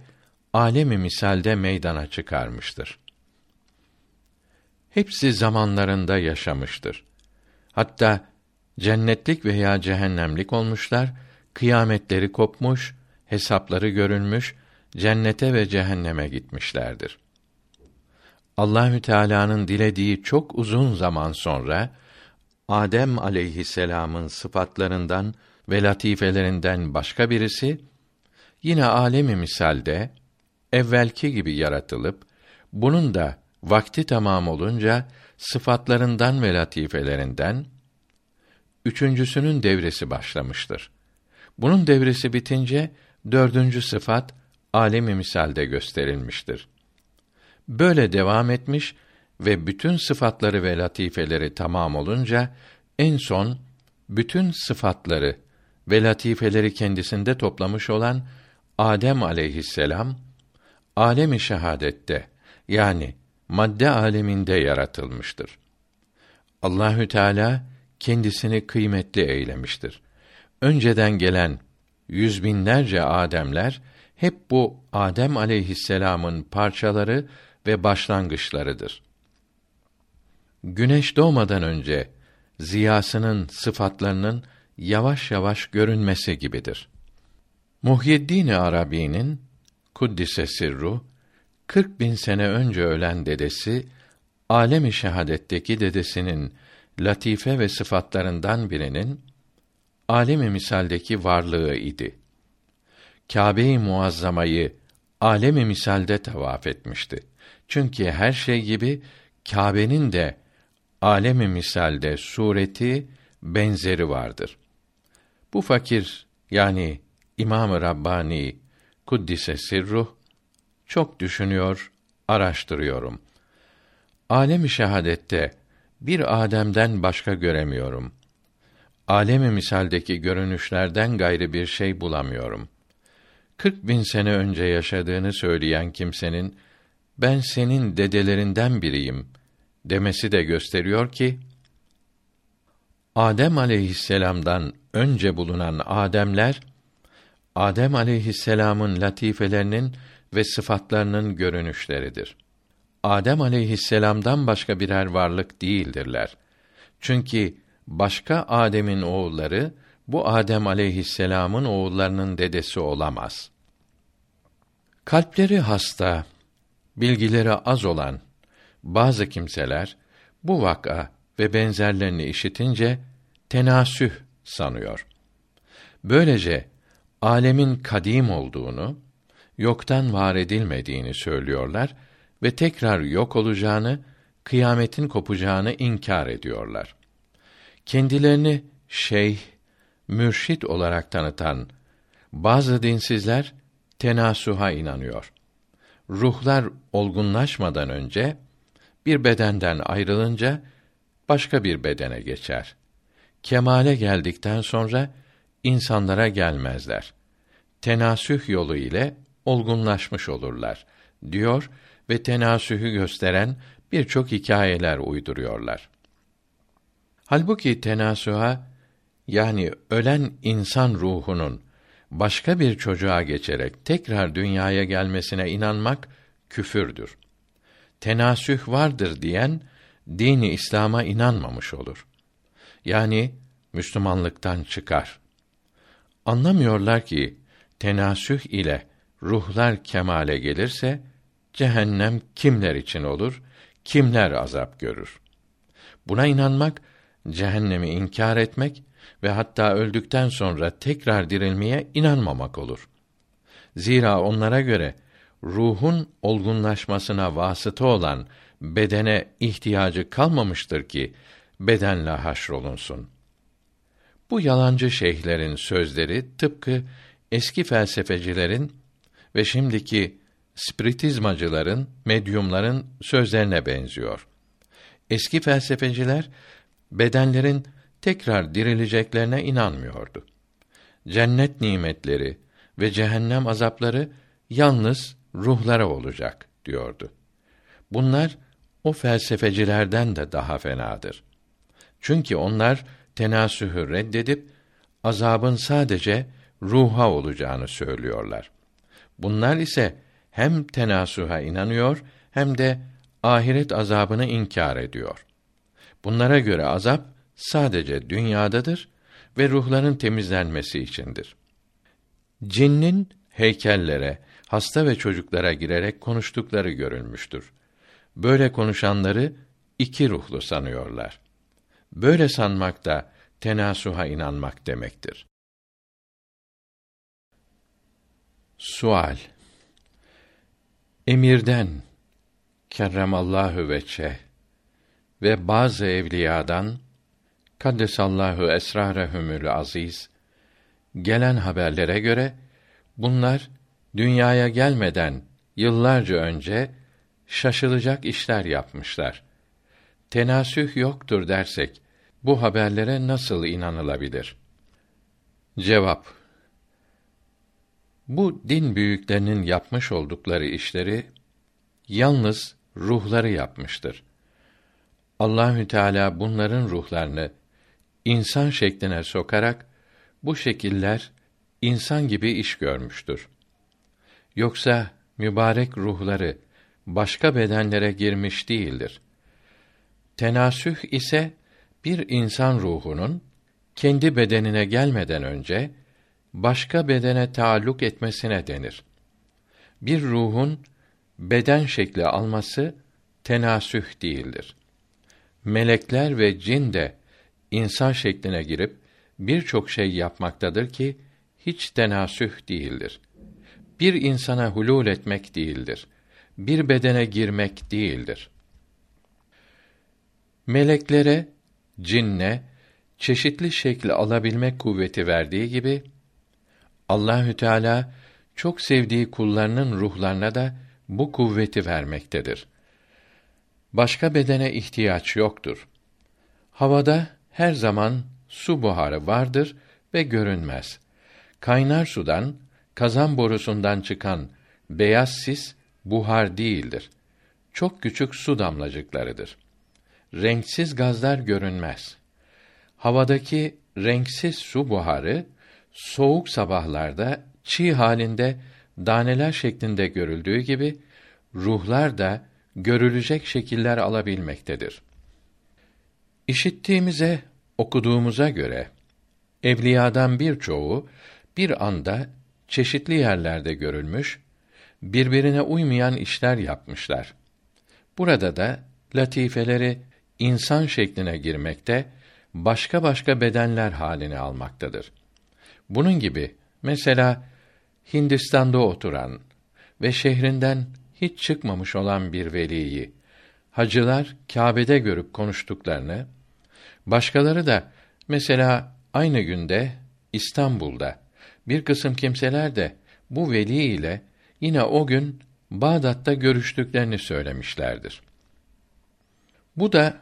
alemi misalde meydana çıkarmıştır. Hepsi zamanlarında yaşamıştır. Hatta cennetlik veya cehennemlik olmuşlar, kıyametleri kopmuş, hesapları görülmüş, cennete ve cehenneme gitmişlerdir. Allahü Teala'nın dilediği çok uzun zaman sonra Adem aleyhisselam'ın sıfatlarından ve latifelerinden başka birisi yine alemi misalde evvelki gibi yaratılıp bunun da vakti tamam olunca sıfatlarından ve latifelerinden üçüncüsünün devresi başlamıştır. Bunun devresi bitince dördüncü sıfat alemi misalde gösterilmiştir. Böyle devam etmiş ve bütün sıfatları ve latifeleri tamam olunca en son bütün sıfatları ve latifeleri kendisinde toplamış olan Adem aleyhisselam alemi şehadette yani madde aleminde yaratılmıştır. Allahü Teala kendisini kıymetli eylemiştir. Önceden gelen yüz binlerce Ademler hep bu Adem aleyhisselam'ın parçaları ve başlangıçlarıdır. Güneş doğmadan önce ziyasının sıfatlarının yavaş yavaş görünmesi gibidir. Muhyiddin Arabi'nin kuddise sirru 40 bin sene önce ölen dedesi alemi şehadetteki dedesinin latife ve sıfatlarından birinin alemi misaldeki varlığı idi. Kâbe-i Muazzama'yı alemi misalde tavaf etmişti. Çünkü her şey gibi Kâbe'nin de alemi misalde sureti benzeri vardır. Bu fakir yani İmam-ı Rabbani kuddise sirruh çok düşünüyor, araştırıyorum. Alemi şehadette bir Adem'den başka göremiyorum. Alemi misaldeki görünüşlerden gayrı bir şey bulamıyorum. Kırk bin sene önce yaşadığını söyleyen kimsenin ben senin dedelerinden biriyim demesi de gösteriyor ki Adem aleyhisselam'dan önce bulunan Ademler Adem aleyhisselam'ın latifelerinin ve sıfatlarının görünüşleridir. Adem aleyhisselam'dan başka birer varlık değildirler. Çünkü başka Adem'in oğulları bu Adem aleyhisselam'ın oğullarının dedesi olamaz. Kalpleri hasta, bilgileri az olan bazı kimseler bu vaka ve benzerlerini işitince tenasüh sanıyor. Böylece alemin kadim olduğunu, yoktan var edilmediğini söylüyorlar ve tekrar yok olacağını, kıyametin kopacağını inkar ediyorlar. Kendilerini şeyh, mürşit olarak tanıtan bazı dinsizler tenasuha inanıyor. Ruhlar olgunlaşmadan önce bir bedenden ayrılınca başka bir bedene geçer. Kemale geldikten sonra insanlara gelmezler. Tenasüh yolu ile olgunlaşmış olurlar diyor ve tenasühü gösteren birçok hikayeler uyduruyorlar. Halbuki tenasüha yani ölen insan ruhunun başka bir çocuğa geçerek tekrar dünyaya gelmesine inanmak küfürdür. Tenasüh vardır diyen dini İslam'a inanmamış olur. Yani Müslümanlıktan çıkar. Anlamıyorlar ki tenasüh ile ruhlar kemale gelirse cehennem kimler için olur, kimler azap görür. Buna inanmak cehennemi inkar etmek ve hatta öldükten sonra tekrar dirilmeye inanmamak olur. Zira onlara göre ruhun olgunlaşmasına vasıta olan bedene ihtiyacı kalmamıştır ki bedenle haşrolunsun. Bu yalancı şeyhlerin sözleri tıpkı eski felsefecilerin ve şimdiki spiritizmacıların, medyumların sözlerine benziyor. Eski felsefeciler bedenlerin tekrar dirileceklerine inanmıyordu. Cennet nimetleri ve cehennem azapları yalnız ruhlara olacak diyordu. Bunlar o felsefecilerden de daha fenadır. Çünkü onlar tenasühü reddedip azabın sadece ruha olacağını söylüyorlar. Bunlar ise hem tenasuha inanıyor hem de ahiret azabını inkar ediyor. Bunlara göre azap sadece dünyadadır ve ruhların temizlenmesi içindir. Cinnin heykellere, hasta ve çocuklara girerek konuştukları görülmüştür. Böyle konuşanları iki ruhlu sanıyorlar. Böyle sanmak da tenasuha inanmak demektir. Sual Emirden kerremallahu veçe ve bazı evliyadan kaddesallahu esrarehumül aziz gelen haberlere göre bunlar dünyaya gelmeden yıllarca önce şaşılacak işler yapmışlar. Tenasüh yoktur dersek bu haberlere nasıl inanılabilir? Cevap Bu din büyüklerinin yapmış oldukları işleri yalnız ruhları yapmıştır. Allahü Teala bunların ruhlarını insan şekline sokarak bu şekiller insan gibi iş görmüştür. Yoksa mübarek ruhları başka bedenlere girmiş değildir. Tenasüh ise bir insan ruhunun kendi bedenine gelmeden önce başka bedene taalluk etmesine denir. Bir ruhun beden şekli alması tenasüh değildir. Melekler ve cin de insan şekline girip birçok şey yapmaktadır ki hiç tenasüh değildir. Bir insana hulul etmek değildir. Bir bedene girmek değildir. Meleklere, cinne çeşitli şekli alabilmek kuvveti verdiği gibi Allahü Teala çok sevdiği kullarının ruhlarına da bu kuvveti vermektedir. Başka bedene ihtiyaç yoktur. Havada her zaman su buharı vardır ve görünmez. Kaynar sudan, kazan borusundan çıkan beyaz sis buhar değildir. Çok küçük su damlacıklarıdır. Renksiz gazlar görünmez. Havadaki renksiz su buharı soğuk sabahlarda çiğ halinde daneler şeklinde görüldüğü gibi ruhlar da görülecek şekiller alabilmektedir. İşittiğimize, okuduğumuza göre evliyadan birçoğu bir anda çeşitli yerlerde görülmüş, birbirine uymayan işler yapmışlar. Burada da latifeleri insan şekline girmekte, başka başka bedenler halini almaktadır. Bunun gibi mesela Hindistan'da oturan ve şehrinden hiç çıkmamış olan bir veliyi hacılar Kâbe'de görüp konuştuklarını, başkaları da mesela aynı günde İstanbul'da bir kısım kimseler de bu veli ile yine o gün Bağdat'ta görüştüklerini söylemişlerdir. Bu da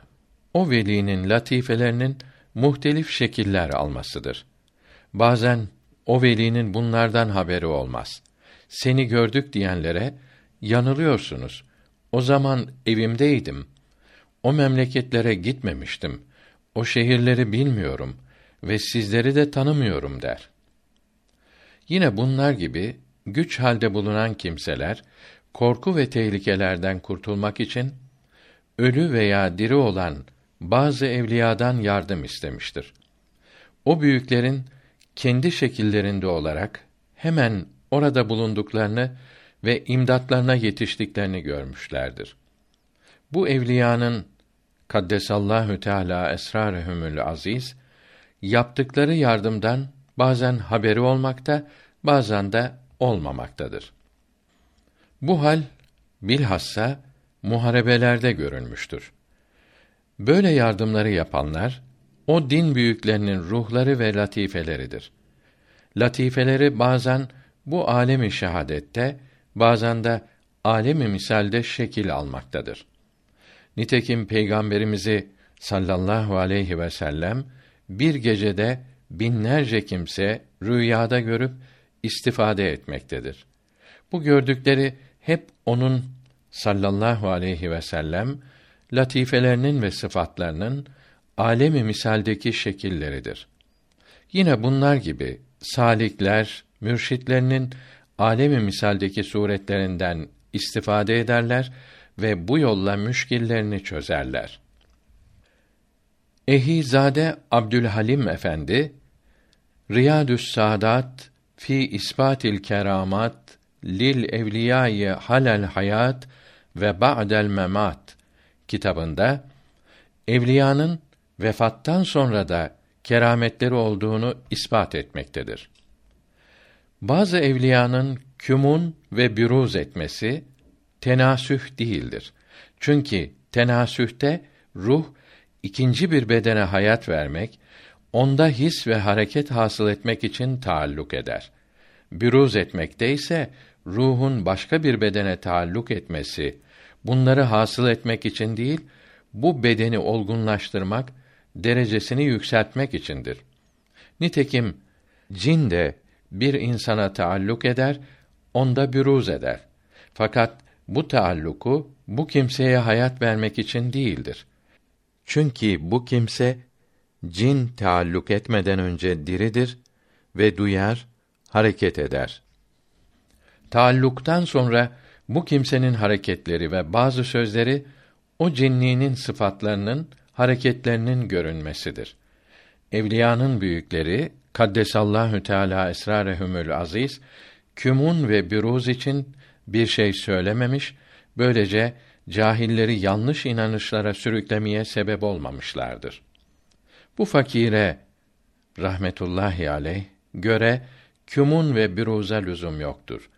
o velinin latifelerinin muhtelif şekiller almasıdır. Bazen o velinin bunlardan haberi olmaz. Seni gördük diyenlere yanılıyorsunuz. O zaman evimdeydim. O memleketlere gitmemiştim. O şehirleri bilmiyorum ve sizleri de tanımıyorum der. Yine bunlar gibi güç halde bulunan kimseler korku ve tehlikelerden kurtulmak için ölü veya diri olan bazı evliyadan yardım istemiştir. O büyüklerin kendi şekillerinde olarak hemen orada bulunduklarını ve imdatlarına yetiştiklerini görmüşlerdir. Bu evliyanın kaddesallahu teala esrarehumül aziz yaptıkları yardımdan bazen haberi olmakta, bazen de olmamaktadır. Bu hal bilhassa muharebelerde görülmüştür. Böyle yardımları yapanlar o din büyüklerinin ruhları ve latifeleridir. latifeleri bazen bu alemi şehadette, bazen de alemi misalde şekil almaktadır. Nitekim peygamberimizi sallallahu aleyhi ve sellem bir gecede binlerce kimse rüyada görüp istifade etmektedir. Bu gördükleri hep onun sallallahu aleyhi ve sellem latifelerinin ve sıfatlarının alemi misaldeki şekilleridir. Yine bunlar gibi salikler, mürşitlerinin alemi misaldeki suretlerinden istifade ederler ve bu yolla müşkillerini çözerler. Ehizade Abdülhalim Efendi Riyadü's Saadat fi isbatil keramat lil evliyâi halel hayat ve ba'del memat kitabında evliyanın vefattan sonra da kerametleri olduğunu ispat etmektedir. Bazı evliyanın kümun ve büruz etmesi tenasüh değildir. Çünkü tenasühte ruh ikinci bir bedene hayat vermek, onda his ve hareket hasıl etmek için taalluk eder. Büruz etmekte ise ruhun başka bir bedene taalluk etmesi, bunları hasıl etmek için değil, bu bedeni olgunlaştırmak, derecesini yükseltmek içindir. Nitekim cin de bir insana taalluk eder, onda büruz eder. Fakat bu taalluku bu kimseye hayat vermek için değildir. Çünkü bu kimse cin taalluk etmeden önce diridir ve duyar, hareket eder. Taalluktan sonra bu kimsenin hareketleri ve bazı sözleri o cinliğinin sıfatlarının, hareketlerinin görünmesidir. Evliyanın büyükleri Kaddesallahu Teala esrarehumül aziz kümun ve büruz için bir şey söylememiş, böylece cahilleri yanlış inanışlara sürüklemeye sebep olmamışlardır. Bu fakire rahmetullahi aleyh göre kümun ve büruza lüzum yoktur.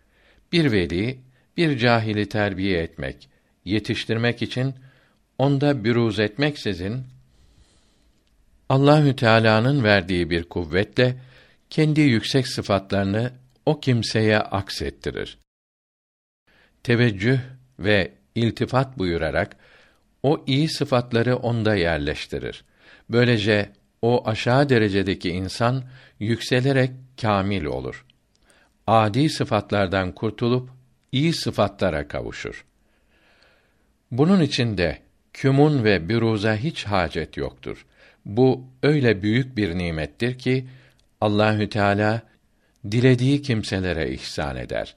Bir veli bir cahili terbiye etmek, yetiştirmek için onda büruz etmeksizin Allahü Teala'nın verdiği bir kuvvetle kendi yüksek sıfatlarını o kimseye aksettirir. Teveccüh ve iltifat buyurarak o iyi sıfatları onda yerleştirir. Böylece o aşağı derecedeki insan yükselerek kamil olur. Adi sıfatlardan kurtulup iyi sıfatlara kavuşur. Bunun için de kümun ve büruza hiç hacet yoktur. Bu öyle büyük bir nimettir ki Allahü Teala dilediği kimselere ihsan eder.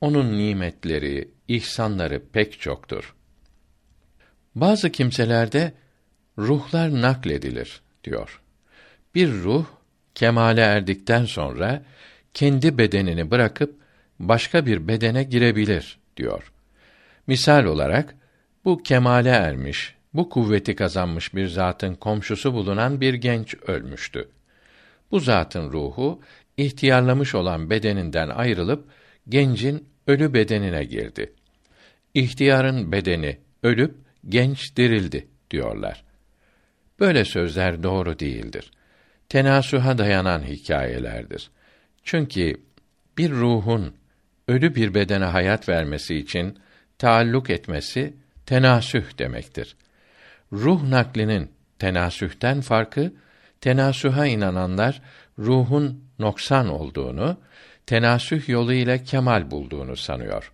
Onun nimetleri, ihsanları pek çoktur. Bazı kimselerde ruhlar nakledilir diyor. Bir ruh kemale erdikten sonra kendi bedenini bırakıp başka bir bedene girebilir diyor. Misal olarak bu kemale ermiş, bu kuvveti kazanmış bir zatın komşusu bulunan bir genç ölmüştü. Bu zatın ruhu ihtiyarlamış olan bedeninden ayrılıp gencin ölü bedenine girdi. İhtiyarın bedeni ölüp genç dirildi diyorlar. Böyle sözler doğru değildir. Tenasuha dayanan hikayelerdir. Çünkü bir ruhun ölü bir bedene hayat vermesi için taalluk etmesi tenasüh demektir. Ruh naklinin tenasühten farkı tenasüha inananlar ruhun noksan olduğunu, tenasüh yolu ile kemal bulduğunu sanıyor.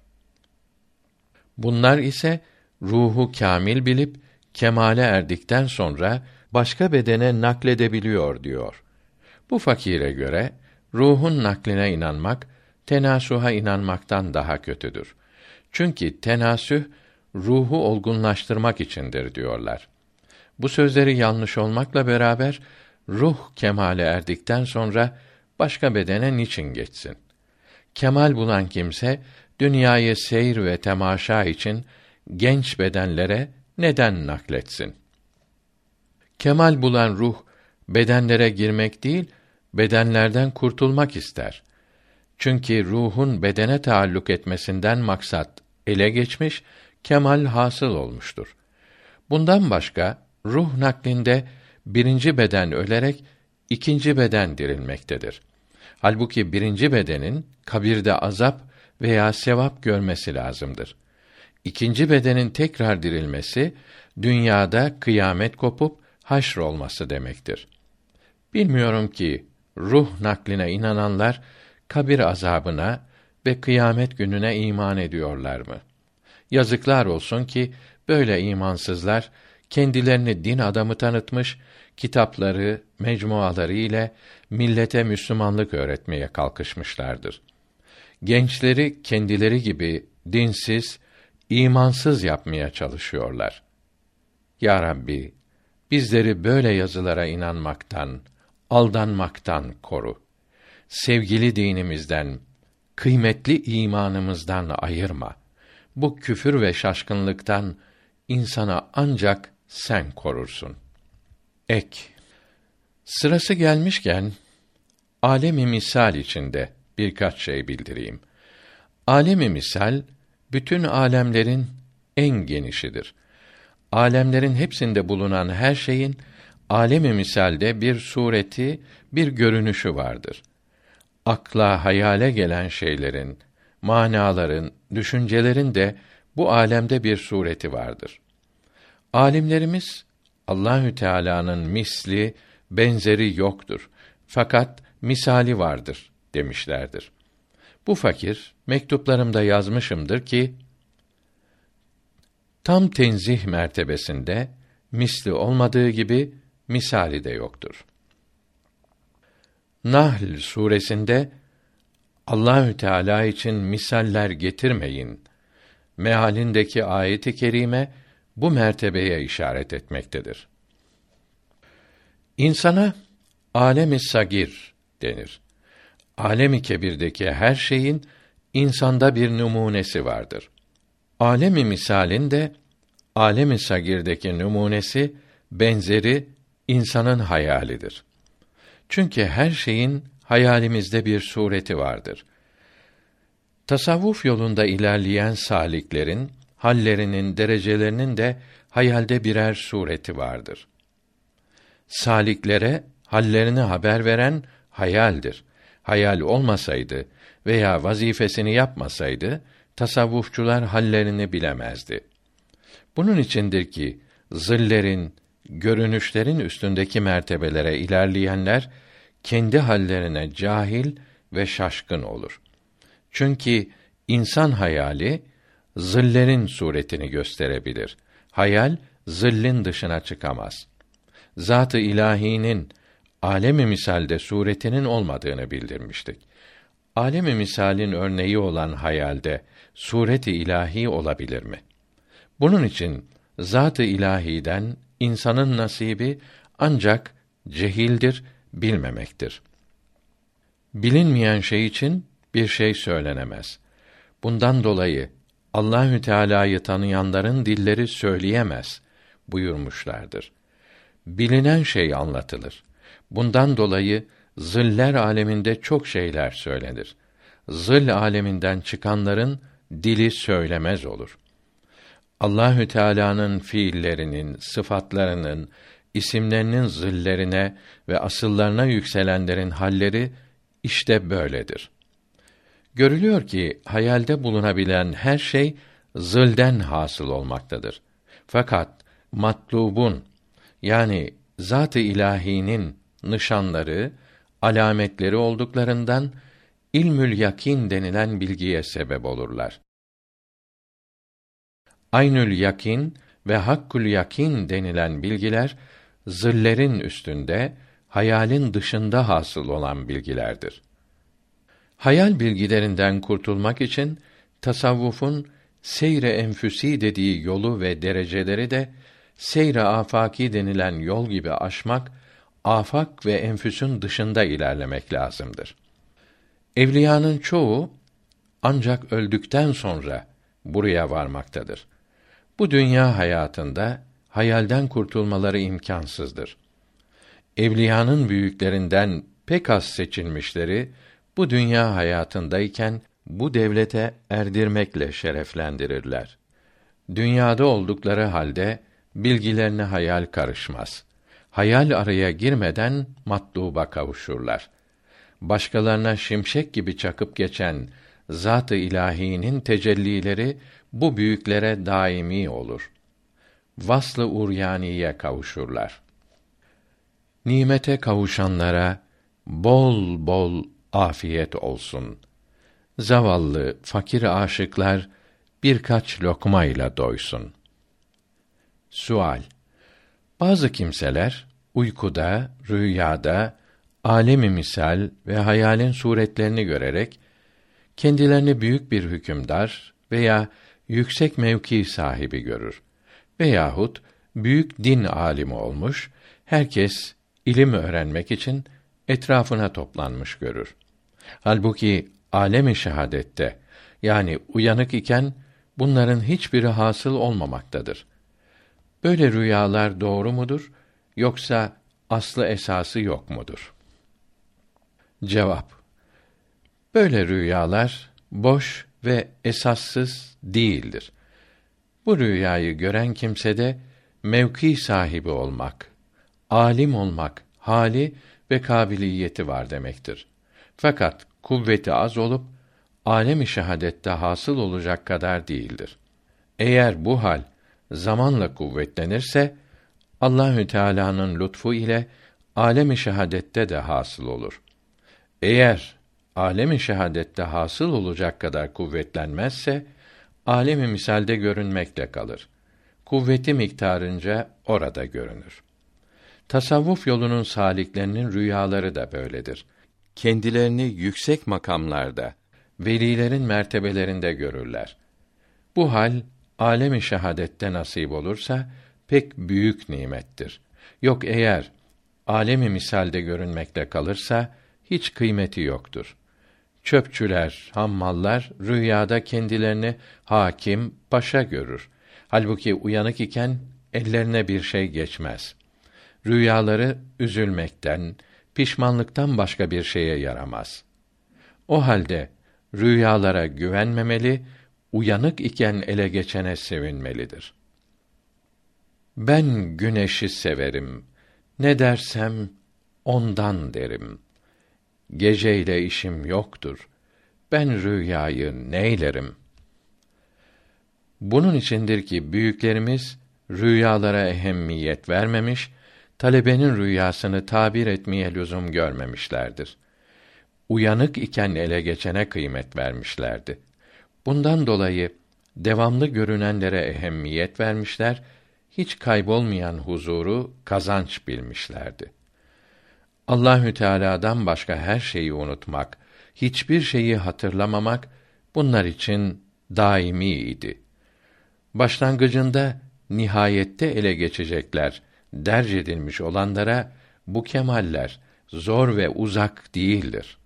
Bunlar ise ruhu kamil bilip kemale erdikten sonra başka bedene nakledebiliyor diyor. Bu fakire göre ruhun nakline inanmak tenasuha inanmaktan daha kötüdür. Çünkü tenasüh ruhu olgunlaştırmak içindir diyorlar. Bu sözleri yanlış olmakla beraber ruh kemale erdikten sonra başka bedene niçin geçsin? Kemal bulan kimse dünyayı seyir ve temaşa için genç bedenlere neden nakletsin? Kemal bulan ruh bedenlere girmek değil, bedenlerden kurtulmak ister. Çünkü ruhun bedene taalluk etmesinden maksat ele geçmiş, kemal hasıl olmuştur. Bundan başka ruh naklinde birinci beden ölerek ikinci beden dirilmektedir. Halbuki birinci bedenin kabirde azap veya sevap görmesi lazımdır. İkinci bedenin tekrar dirilmesi dünyada kıyamet kopup haşr olması demektir. Bilmiyorum ki ruh nakline inananlar kabir azabına ve kıyamet gününe iman ediyorlar mı? Yazıklar olsun ki böyle imansızlar kendilerini din adamı tanıtmış, kitapları, mecmuaları ile millete Müslümanlık öğretmeye kalkışmışlardır. Gençleri kendileri gibi dinsiz, imansız yapmaya çalışıyorlar. Ya Rabbi, bizleri böyle yazılara inanmaktan, aldanmaktan koru. Sevgili dinimizden, kıymetli imanımızdan ayırma. Bu küfür ve şaşkınlıktan insana ancak sen korursun. Ek Sırası gelmişken alemi misal içinde birkaç şey bildireyim. Alemi misal bütün alemlerin en genişidir. Alemlerin hepsinde bulunan her şeyin alemi misalde bir sureti, bir görünüşü vardır. Akla, hayale gelen şeylerin, manaların, düşüncelerin de bu alemde bir sureti vardır. Alimlerimiz Allahü Teala'nın misli, benzeri yoktur. Fakat misali vardır demişlerdir. Bu fakir mektuplarımda yazmışımdır ki tam tenzih mertebesinde misli olmadığı gibi misali de yoktur. Nahl suresinde Allahü Teala için misaller getirmeyin mealindeki ayeti kerime bu mertebeye işaret etmektedir. İnsana alemi sagir denir. Alemi kebirdeki her şeyin insanda bir numunesi vardır. Alemi misalin de alemi sagirdeki numunesi benzeri insanın hayalidir. Çünkü her şeyin hayalimizde bir sureti vardır. Tasavvuf yolunda ilerleyen saliklerin hallerinin, derecelerinin de hayalde birer sureti vardır. Saliklere hallerini haber veren hayaldir. Hayal olmasaydı veya vazifesini yapmasaydı tasavvufçular hallerini bilemezdi. Bunun içindir ki zillerin, görünüşlerin üstündeki mertebelere ilerleyenler kendi hallerine cahil ve şaşkın olur. Çünkü insan hayali zillerin suretini gösterebilir. Hayal zillin dışına çıkamaz. Zat-ı ilahinin alemi misalde suretinin olmadığını bildirmiştik. Alemi misalin örneği olan hayalde sureti ilahi olabilir mi? Bunun için zat-ı ilahiden insanın nasibi ancak cehildir, bilmemektir. Bilinmeyen şey için bir şey söylenemez. Bundan dolayı Allahü Teala'yı tanıyanların dilleri söyleyemez buyurmuşlardır. Bilinen şey anlatılır. Bundan dolayı ziller aleminde çok şeyler söylenir. Zil aleminden çıkanların dili söylemez olur. Allahü Teala'nın fiillerinin, sıfatlarının, isimlerinin zillerine ve asıllarına yükselenlerin halleri işte böyledir. Görülüyor ki hayalde bulunabilen her şey zilden hasıl olmaktadır. Fakat matlubun yani zat-ı ilahinin nişanları, alametleri olduklarından ilmül yakin denilen bilgiye sebep olurlar. Aynül yakin ve hakkul yakin denilen bilgiler zillerin üstünde, hayalin dışında hasıl olan bilgilerdir. Hayal bilgilerinden kurtulmak için tasavvufun seyre enfüsi dediği yolu ve dereceleri de seyre afaki denilen yol gibi aşmak, afak ve enfüsün dışında ilerlemek lazımdır. Evliyanın çoğu ancak öldükten sonra buraya varmaktadır. Bu dünya hayatında hayalden kurtulmaları imkansızdır. Evliyanın büyüklerinden pek az seçilmişleri bu dünya hayatındayken bu devlete erdirmekle şereflendirirler. Dünyada oldukları halde bilgilerine hayal karışmaz. Hayal araya girmeden matluba kavuşurlar. başkalarına şimşek gibi çakıp geçen zat-ı ilahinin tecellileri bu büyüklere daimi olur. Vaslı uryaniye kavuşurlar. Nimete kavuşanlara bol bol afiyet olsun. Zavallı, fakir aşıklar birkaç lokmayla doysun. Sual Bazı kimseler uykuda, rüyada, alemi misal ve hayalin suretlerini görerek kendilerini büyük bir hükümdar veya yüksek mevki sahibi görür. Veyahut büyük din alimi olmuş, herkes ilim öğrenmek için etrafına toplanmış görür. Halbuki alemi şehadette yani uyanık iken bunların hiçbiri hasıl olmamaktadır. Böyle rüyalar doğru mudur yoksa aslı esası yok mudur? Cevap Böyle rüyalar boş ve esassız değildir. Bu rüyayı gören kimsede mevki sahibi olmak, alim olmak hali ve kabiliyeti var demektir. Fakat kuvveti az olup alemi şehadette hasıl olacak kadar değildir. Eğer bu hal zamanla kuvvetlenirse Allahü Teala'nın lütfu ile alemi şehadette de hasıl olur. Eğer alemi şehadette hasıl olacak kadar kuvvetlenmezse alemi misalde görünmekle kalır. Kuvveti miktarınca orada görünür. Tasavvuf yolunun saliklerinin rüyaları da böyledir. Kendilerini yüksek makamlarda, velilerin mertebelerinde görürler. Bu hal alemi şehadette nasip olursa pek büyük nimettir. Yok eğer alemi misalde görünmekle kalırsa hiç kıymeti yoktur. Çöpçüler, hammallar rüyada kendilerini hakim, paşa görür. Halbuki uyanık iken ellerine bir şey geçmez. Rüyaları üzülmekten, pişmanlıktan başka bir şeye yaramaz. O halde rüyalara güvenmemeli, uyanık iken ele geçene sevinmelidir. Ben güneşi severim. Ne dersem ondan derim. Geceyle işim yoktur. Ben rüyayı neylerim? Bunun içindir ki büyüklerimiz rüyalara ehemmiyet vermemiş, talebenin rüyasını tabir etmeye lüzum görmemişlerdir. Uyanık iken ele geçene kıymet vermişlerdi. Bundan dolayı devamlı görünenlere ehemmiyet vermişler, hiç kaybolmayan huzuru kazanç bilmişlerdi. Allahü Teala'dan başka her şeyi unutmak, hiçbir şeyi hatırlamamak bunlar için daimi idi. Başlangıcında nihayette ele geçecekler derc edilmiş olanlara bu kemaller zor ve uzak değildir.